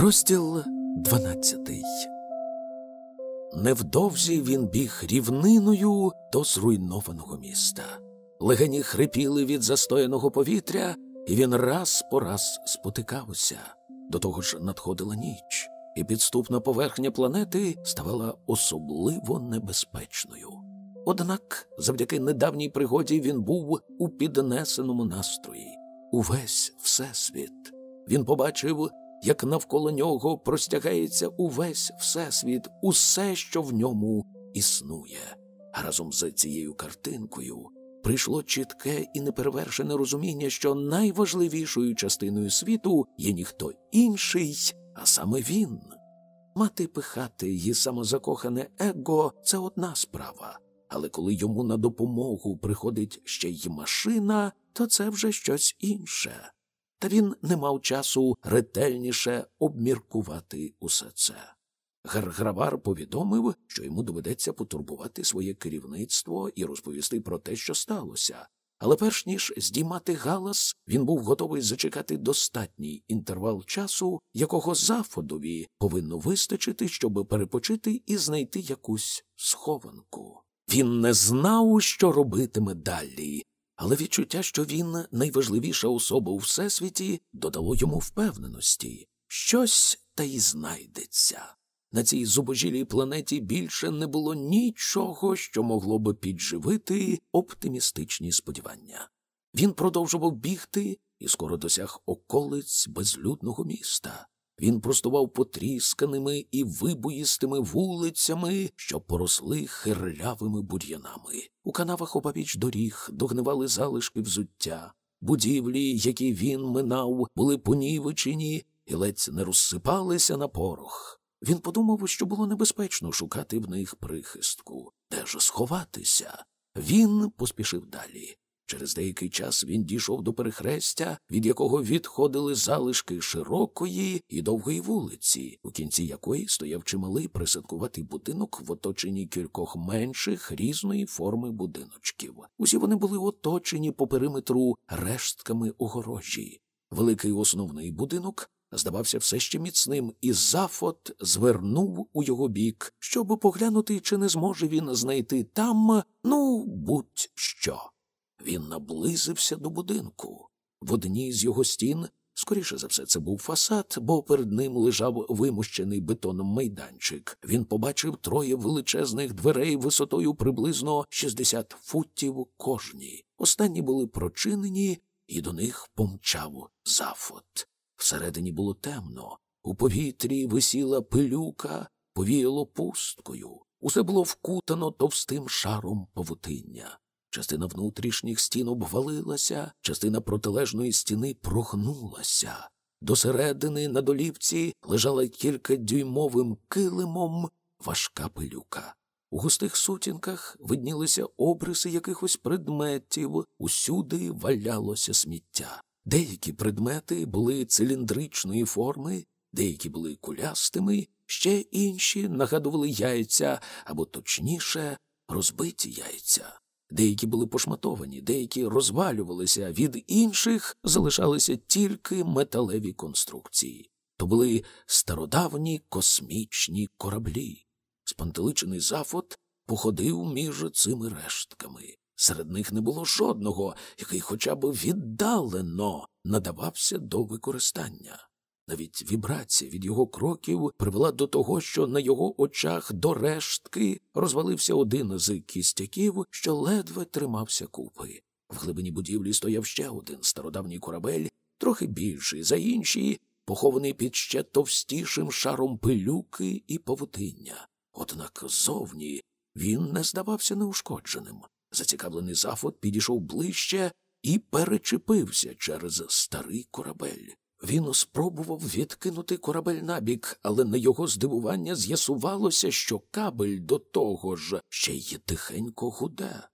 Розділ дванадцятий. Невдовзі він біг рівниною до зруйнованого міста. Легені хрипіли від застояного повітря, і він раз по раз спотикався. До того ж надходила ніч, і підступна поверхня планети ставала особливо небезпечною. Однак, завдяки недавній пригоді, він був у піднесеному настрої. Увесь всесвіт. Він побачив як навколо нього простягається увесь всесвіт, усе, що в ньому існує. Разом з цією картинкою прийшло чітке і неперевершене розуміння, що найважливішою частиною світу є ніхто інший, а саме він. Мати пихати її самозакохане его це одна справа, але коли йому на допомогу приходить ще й машина, то це вже щось інше та він не мав часу ретельніше обміркувати усе це. Гаргравар повідомив, що йому доведеться потурбувати своє керівництво і розповісти про те, що сталося. Але перш ніж здіймати галас, він був готовий зачекати достатній інтервал часу, якого заходові повинно вистачити, щоб перепочити і знайти якусь схованку. Він не знав, що робитиме далі, але відчуття, що він найважливіша особа у всесвіті, додало йому впевненості щось та й знайдеться. На цій зубожілій планеті більше не було нічого, що могло би підживити оптимістичні сподівання. Він продовжував бігти і скоро досяг околиць безлюдного міста. Він простував потрісканими і вибоїстими вулицями, що поросли хирлявими бур'янами. У канавах обабіч доріг догнивали залишки взуття. Будівлі, які він минав, були понівечені і ледь не розсипалися на порох. Він подумав, що було небезпечно шукати в них прихистку. Де ж сховатися? Він поспішив далі. Через деякий час він дійшов до перехрестя, від якого відходили залишки широкої і довгої вулиці, у кінці якої стояв чималий присадкуватий будинок в оточенні кількох менших різної форми будиночків. Усі вони були оточені по периметру рештками огорожі. Великий основний будинок здавався все ще міцним, і Зафот звернув у його бік, щоб поглянути, чи не зможе він знайти там, ну, будь-що. Він наблизився до будинку. В одній з його стін, скоріше за все, це був фасад, бо перед ним лежав вимущений бетоном майданчик. Він побачив троє величезних дверей висотою приблизно 60 футів кожні. Останні були прочинені, і до них помчав зафот. Всередині було темно. У повітрі висіла пилюка, повіяло пусткою. Усе було вкутано товстим шаром павутиння. Частина внутрішніх стін обвалилася, частина протилежної стіни прогнулася. До середини на долівці лежала кількадюймовим килимом важка пилюка. У густих сутінках виднілися обриси якихось предметів, усюди валялося сміття. Деякі предмети були циліндричної форми, деякі були кулястими, ще інші нагадували яйця або точніше розбиті яйця. Деякі були пошматовані, деякі розвалювалися, від інших залишалися тільки металеві конструкції. То були стародавні космічні кораблі. Спантеличений зафот походив між цими рештками. Серед них не було жодного, який хоча б віддалено надавався до використання. Навіть вібрація від його кроків привела до того, що на його очах до рештки розвалився один з кістяків, що ледве тримався купи. В глибині будівлі стояв ще один стародавній корабель, трохи більший за інші, похований під ще товстішим шаром пилюки і павутиння. Однак зовні він не здавався неушкодженим. Зацікавлений зафот підійшов ближче і перечепився через старий корабель. Він спробував відкинути корабель набік, але на його здивування з'ясувалося, що кабель до того ж ще й тихенько гуде.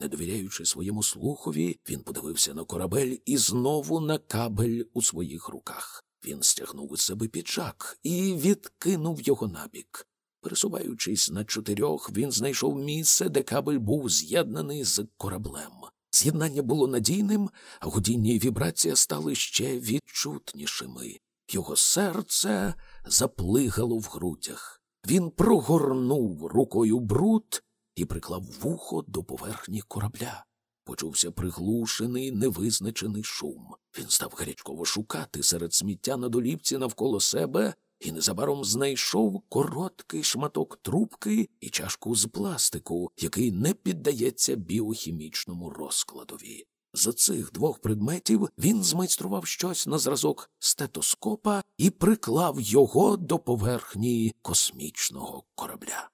Не довіряючи своєму слухові, він подивився на корабель і знову на кабель у своїх руках. Він стягнув із себе піджак і відкинув його набік. Пересуваючись на чотирьох, він знайшов місце, де кабель був з'єднаний з кораблем. З'єднання було надійним, а гудіння і вібрація стали ще відчутнішими. Його серце заплигало в грудях. Він прогорнув рукою бруд і приклав вухо до поверхні корабля. Почувся приглушений, невизначений шум. Він став гарячково шукати серед сміття на долівці навколо себе і незабаром знайшов короткий шматок трубки і чашку з пластику, який не піддається біохімічному розкладові. З цих двох предметів він змайстрував щось на зразок стетоскопа і приклав його до поверхні космічного корабля.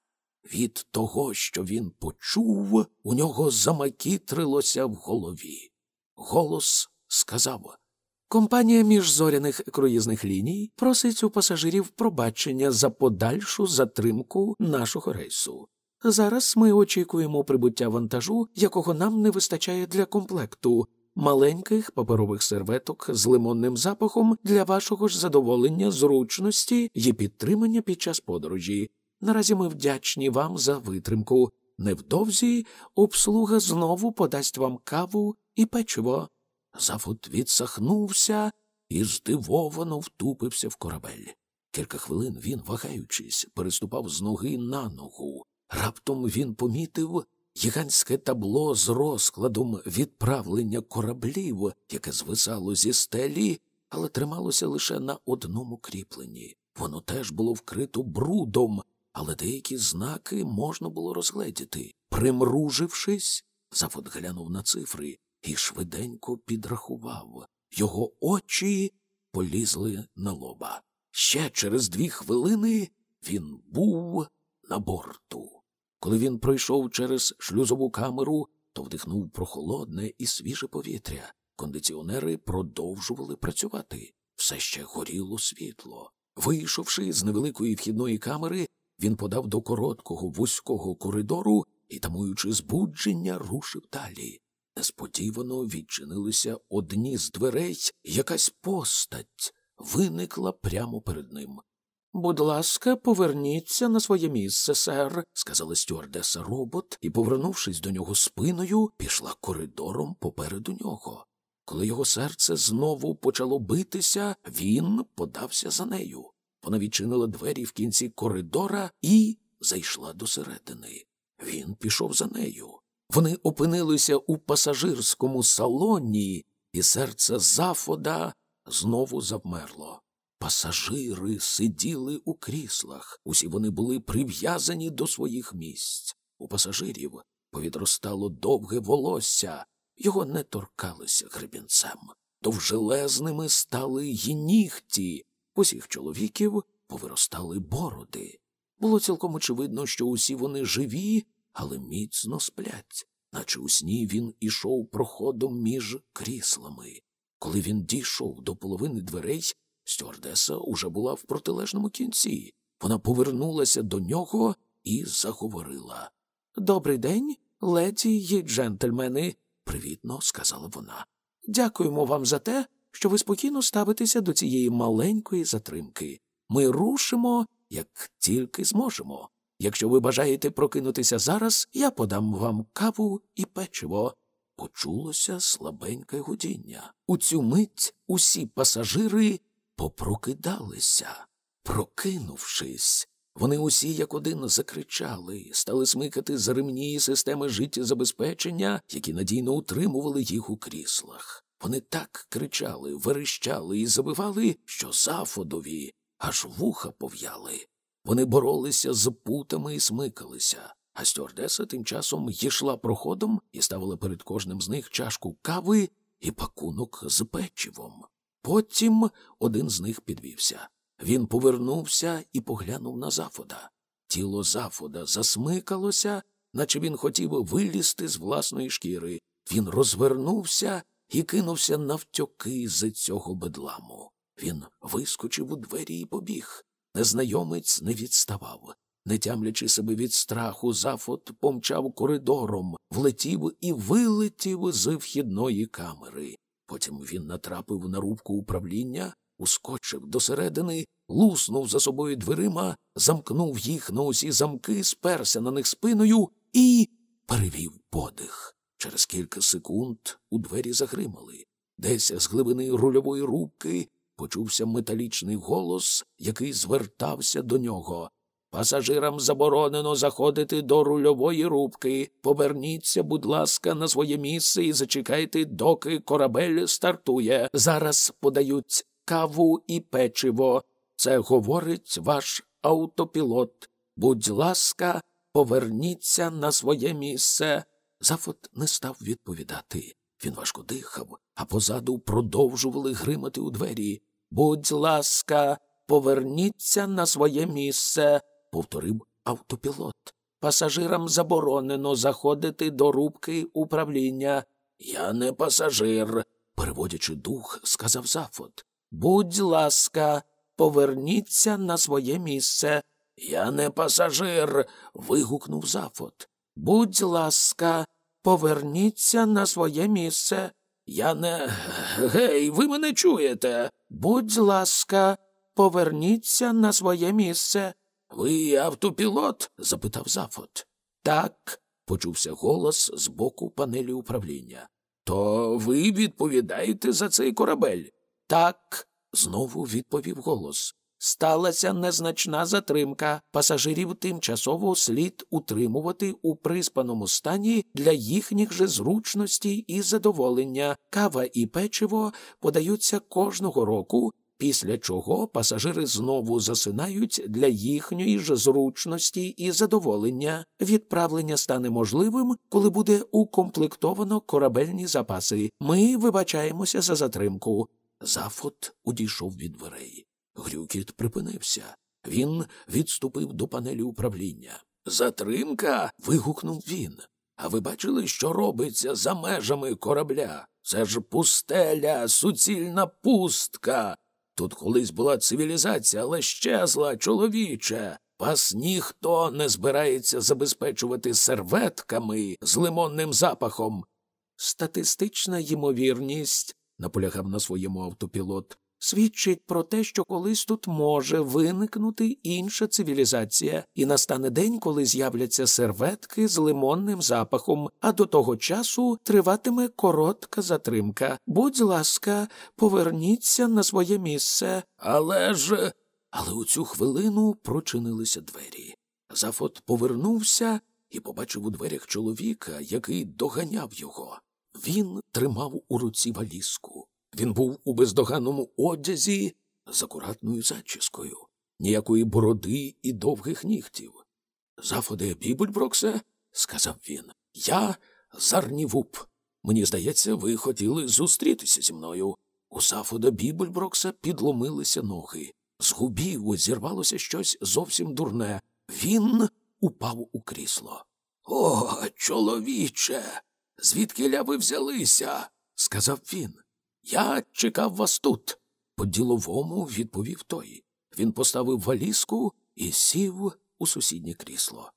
Від того, що він почув, у нього замакітрилося в голові. Голос сказав Компанія міжзоряних круїзних ліній просить у пасажирів пробачення за подальшу затримку нашого рейсу. Зараз ми очікуємо прибуття вантажу, якого нам не вистачає для комплекту, маленьких паперових серветок з лимонним запахом для вашого ж задоволення, зручності і підтримання під час подорожі. Наразі ми вдячні вам за витримку. Невдовзі обслуга знову подасть вам каву і печиво. Зафот відсахнувся і здивовано втупився в корабель. Кілька хвилин він, вагаючись, переступав з ноги на ногу. Раптом він помітив гігантське табло з розкладом відправлення кораблів, яке звисало зі стелі, але трималося лише на одному кріпленні. Воно теж було вкрито брудом, але деякі знаки можна було розгледіти. Примружившись, Зафот глянув на цифри і швиденько підрахував. Його очі полізли на лоба. Ще через дві хвилини він був на борту. Коли він пройшов через шлюзову камеру, то вдихнув прохолодне і свіже повітря. Кондиціонери продовжували працювати. Все ще горіло світло. Вийшовши з невеликої вхідної камери, він подав до короткого вузького коридору і, тамуючи збудження, рушив далі. Несподівано відчинилися одні з дверей, якась постать виникла прямо перед ним. Будь ласка, поверніться на своє місце, сер, сказала стюардеса робот, і, повернувшись до нього спиною, пішла коридором попереду нього. Коли його серце знову почало битися, він подався за нею. Вона відчинила двері в кінці коридора і зайшла досередини. Він пішов за нею. Вони опинилися у пасажирському салоні, і серце Зафода знову завмерло. Пасажири сиділи у кріслах, усі вони були прив'язані до своїх місць. У пасажирів повідростало довге волосся, його не торкалися гребінцем. Довжелезними стали й нігті, усіх чоловіків повиростали бороди. Було цілком очевидно, що усі вони живі, але міцно сплять, наче у сні він ішов проходом між кріслами. Коли він дійшов до половини дверей, стюардеса уже була в протилежному кінці. Вона повернулася до нього і заговорила. Добрий день, леді й джентльмени, привітно сказала вона. Дякуємо вам за те, що ви спокійно ставитеся до цієї маленької затримки. Ми рушимо, як тільки зможемо. Якщо ви бажаєте прокинутися зараз, я подам вам каву і печиво. Почулося слабеньке гудіння. У цю мить усі пасажири попрокидалися. Прокинувшись, вони усі як один закричали, стали смикати за ремні системи життєзабезпечення, які надійно утримували їх у кріслах. Вони так кричали, верещали і забивали, що зафодові аж вуха пов'яли. Вони боролися з путами і смикалися, а стюардеса тим часом йшла проходом і ставила перед кожним з них чашку кави і пакунок з печивом. Потім один з них підвівся. Він повернувся і поглянув на зафода. Тіло зафода засмикалося, наче він хотів вилізти з власної шкіри. Він розвернувся і кинувся навтьоки з цього бедламу. Він вискочив у двері і побіг. Незнайомець не відставав. Не тямлячи себе від страху, зафот помчав коридором, влетів і вилетів з вхідної камери. Потім він натрапив на рубку управління, ускочив досередини, луснув за собою дверима, замкнув їх на усі замки, сперся на них спиною і перевів подих. Через кілька секунд у двері загримали. Десь з глибини рульової рубки почувся металічний голос, який звертався до нього. Пасажирам заборонено заходити до рульової рубки. Поверніться, будь ласка, на своє місце і зачекайте, доки корабель стартує. Зараз подають каву і печиво. Це говорить ваш автопілот. Будь ласка, поверніться на своє місце. Зафот не став відповідати. Він важко дихав, а позаду продовжували гримати у двері. Будь ласка, поверніться на своє місце, повторив автопілот. Пасажирам заборонено заходити до рубки управління. Я не пасажир, переводячи дух, сказав Зафот. Будь ласка, поверніться на своє місце. Я не пасажир. вигукнув Зафот. Будь ласка, поверніться на своє місце. Я не. Гей, ви мене чуєте? Будь ласка, поверніться на своє місце. Ви автопілот? запитав Зафот. Так, почувся голос з боку панелі управління. То ви відповідаєте за цей корабель? Так, знову відповів голос. Сталася незначна затримка. Пасажирів тимчасово слід утримувати у приспаному стані для їхніх же зручностей і задоволення. Кава і печиво подаються кожного року, після чого пасажири знову засинають для їхньої ж зручності і задоволення. Відправлення стане можливим, коли буде укомплектовано корабельні запаси. Ми вибачаємося за затримку. Зафот удійшов від дверей. Грюкіт припинився. Він відступив до панелі управління. Затримка. вигукнув він. А ви бачили, що робиться за межами корабля? Це ж пустеля, суцільна пустка. Тут колись була цивілізація, але щезла, чоловіче. Вас ніхто не збирається забезпечувати серветками з лимонним запахом. Статистична ймовірність, наполягав на своєму автопілот, свідчить про те, що колись тут може виникнути інша цивілізація, і настане день, коли з'являться серветки з лимонним запахом, а до того часу триватиме коротка затримка. Будь ласка, поверніться на своє місце. Але ж. Але у цю хвилину прочинилися двері. Зафот повернувся і побачив у дверях чоловіка, який доганяв його. Він тримав у руці валізку. Він був у бездоганному одязі з акуратною зачіскою, ніякої бороди і довгих нігтів. Зафоде Бібульброксе, сказав він, я Зарнівуп. Мені здається, ви хотіли зустрітися зі мною. У Зафода Бібульброкса підломилися ноги. З губів зірвалося щось зовсім дурне. Він упав у крісло. О, чоловіче, звідки ви взялися? сказав він. Я чекав вас тут. По діловому відповів той. Він поставив валізку і сів у сусіднє крісло.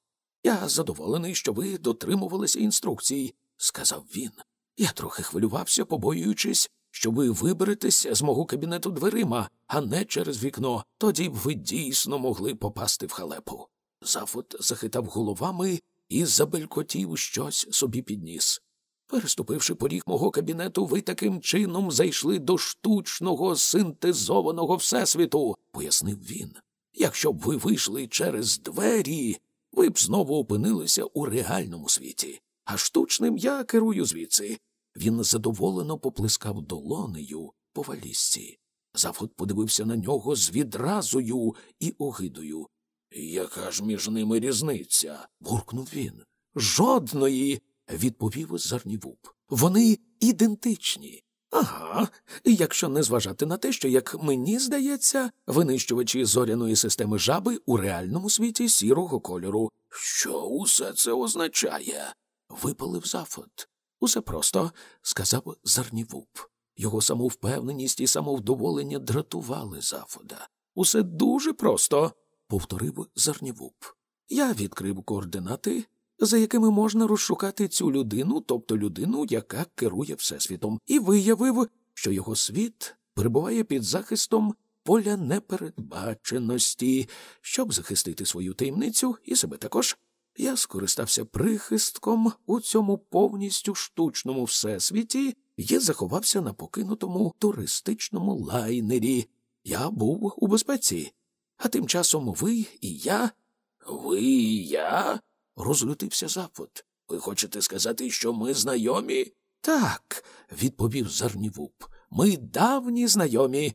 Я задоволений, що ви дотримувалися інструкцій, сказав він. Я трохи хвилювався, побоюючись, що ви виберетесь з мого кабінету дверима, а не через вікно. Тоді б ви дійсно могли попасти в халепу. Зафот захитав головами і забелькотів щось собі підніс. Переступивши поріг мого кабінету, ви таким чином зайшли до штучного синтезованого всесвіту, пояснив він. Якщо б ви вийшли через двері, ви б знову опинилися у реальному світі, а штучним я керую звідси. Він задоволено поплескав долонею по валізці. Зафот подивився на нього з відразою і огидою. Яка ж між ними різниця? буркнув він. Жодної відповів Зарнівуб. Вони ідентичні. Ага, якщо не зважати на те, що, як мені здається, винищувачі зоряної системи жаби у реальному світі сірого кольору. Що усе це означає? випалив Зафот. Усе просто, сказав Зарнівуб. Його самовпевненість і самовдоволення дратували Зафода. Усе дуже просто, повторив Зарнівуб. Я відкрив координати за якими можна розшукати цю людину, тобто людину, яка керує Всесвітом, і виявив, що його світ перебуває під захистом поля непередбаченості, щоб захистити свою таємницю і себе також. Я скористався прихистком у цьому повністю штучному всесвіті і заховався на покинутому туристичному лайнері. я був у безпеці. А тим часом ви і я. Ви і я? Розлютився Зафот. Ви хочете сказати, що ми знайомі? Так, відповів Зарнівуп. Ми давні знайомі.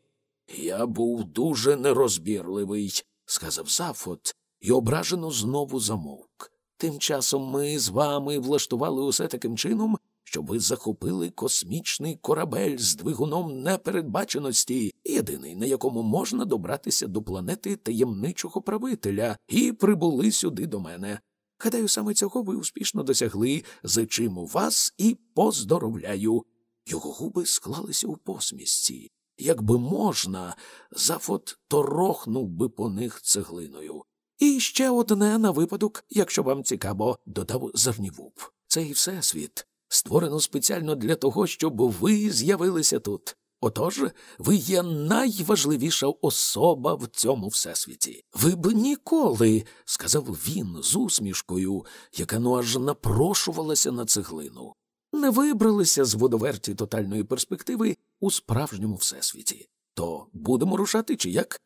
Я був дуже нерозбірливий, сказав Зафот, і ображено знову замовк. Тим часом ми з вами влаштували усе таким чином, щоб ви захопили космічний корабель з двигуном непередбаченості, єдиний, на якому можна добратися до планети таємничого правителя, і прибули сюди до мене. Гадаю, саме цього ви успішно досягли, зичимо вас і поздоровляю. Його губи склалися у посмішці. Якби можна, Зафот торохнув би по них цеглиною. І ще одне на випадок, якщо вам цікаво, додав Зарнівуп. Цей всесвіт створено спеціально для того, щоб ви з'явилися тут. Отож, ви є найважливіша особа в цьому всесвіті. Ви б ніколи, сказав він з усмішкою, яка ну аж напрошувалася на цеглину, не вибралися з водоверті тотальної перспективи у справжньому всесвіті. То будемо рушати чи як?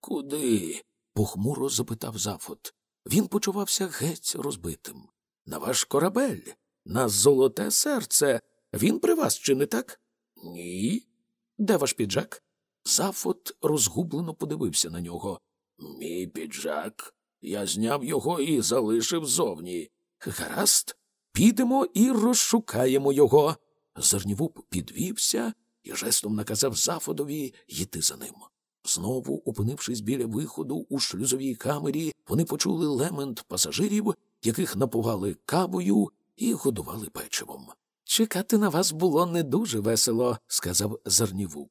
Куди? похмуро запитав Зафот. Він почувався геть розбитим. На ваш корабель, на золоте серце. Він при вас, чи не так? Ні. Де ваш піджак? Зафот розгублено подивився на нього. Мій піджак. Я зняв його і залишив зовні. Гаразд, підемо і розшукаємо його. Зернівуп підвівся і жестом наказав Зафодові йти за ним. Знову, опинившись біля виходу у шлюзовій камері, вони почули лемент пасажирів, яких напували кавою і годували печивом. Чекати на вас було не дуже весело, сказав Зарнівуп.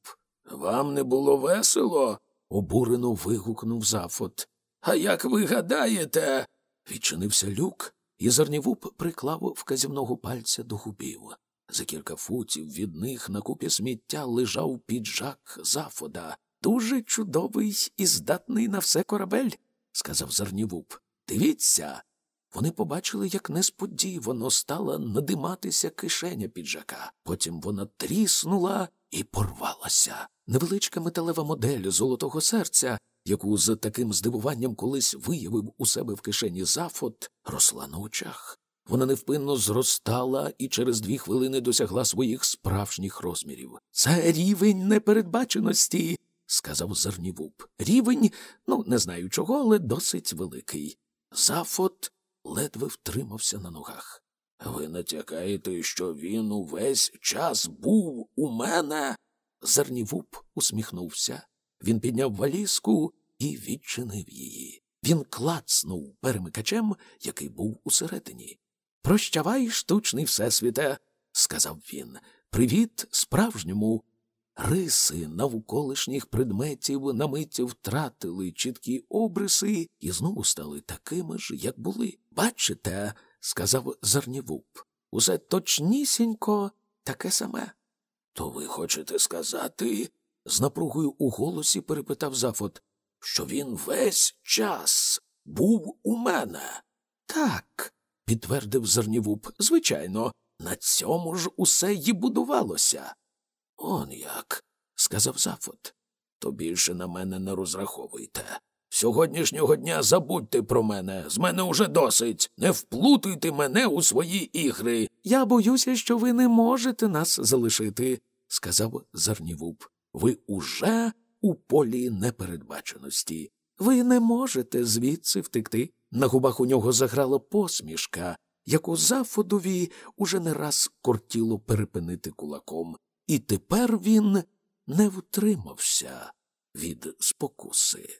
Вам не було весело? обурено вигукнув Зафот. А як ви гадаєте? Відчинився люк, і Зарнівуп приклав вказівного пальця до губів. За кілька футів від них на купі сміття лежав піджак Зафода. Дуже чудовий і здатний на все корабель, сказав Зарнівуп. Дивіться. Вони побачили, як несподівано стала надиматися кишеня піджака. Потім вона тріснула і порвалася. Невеличка металева модель золотого серця, яку з таким здивуванням колись виявив у себе в кишені Зафот, росла на очах. Вона невпинно зростала і через дві хвилини досягла своїх справжніх розмірів. Це рівень непередбаченості, сказав Зернівуп. Рівень, ну, не знаю чого, але досить великий. Зафот ледве втримався на ногах. Ви натякаєте, що він увесь час був у мене. Зернівуп усміхнувся. Він підняв валізку і відчинив її. Він клацнув перемикачем, який був усередині. Прощавай, штучний всесвіте, сказав він. Привіт справжньому. Риси навколишніх предметів на миттю втратили чіткі обриси і знову стали такими ж, як були. Бачите, сказав Зарнівуп, усе точнісінько таке саме. То ви хочете сказати? з напругою у голосі перепитав Зафот, що він весь час був у мене. Так, підтвердив Зернівуп, звичайно, на цьому ж усе й будувалося. Он як, сказав Зафот. То більше на мене не розраховуйте. Сьогоднішнього дня забудьте про мене. З мене уже досить. Не вплутуйте мене у свої ігри. Я боюся, що ви не можете нас залишити, сказав Зарнівуп. Ви уже у полі непередбаченості. Ви не можете звідси втекти. На губах у нього заграла посмішка, яку Зафодові уже не раз кортіло перепинити кулаком. І тепер він не втримався від спокуси.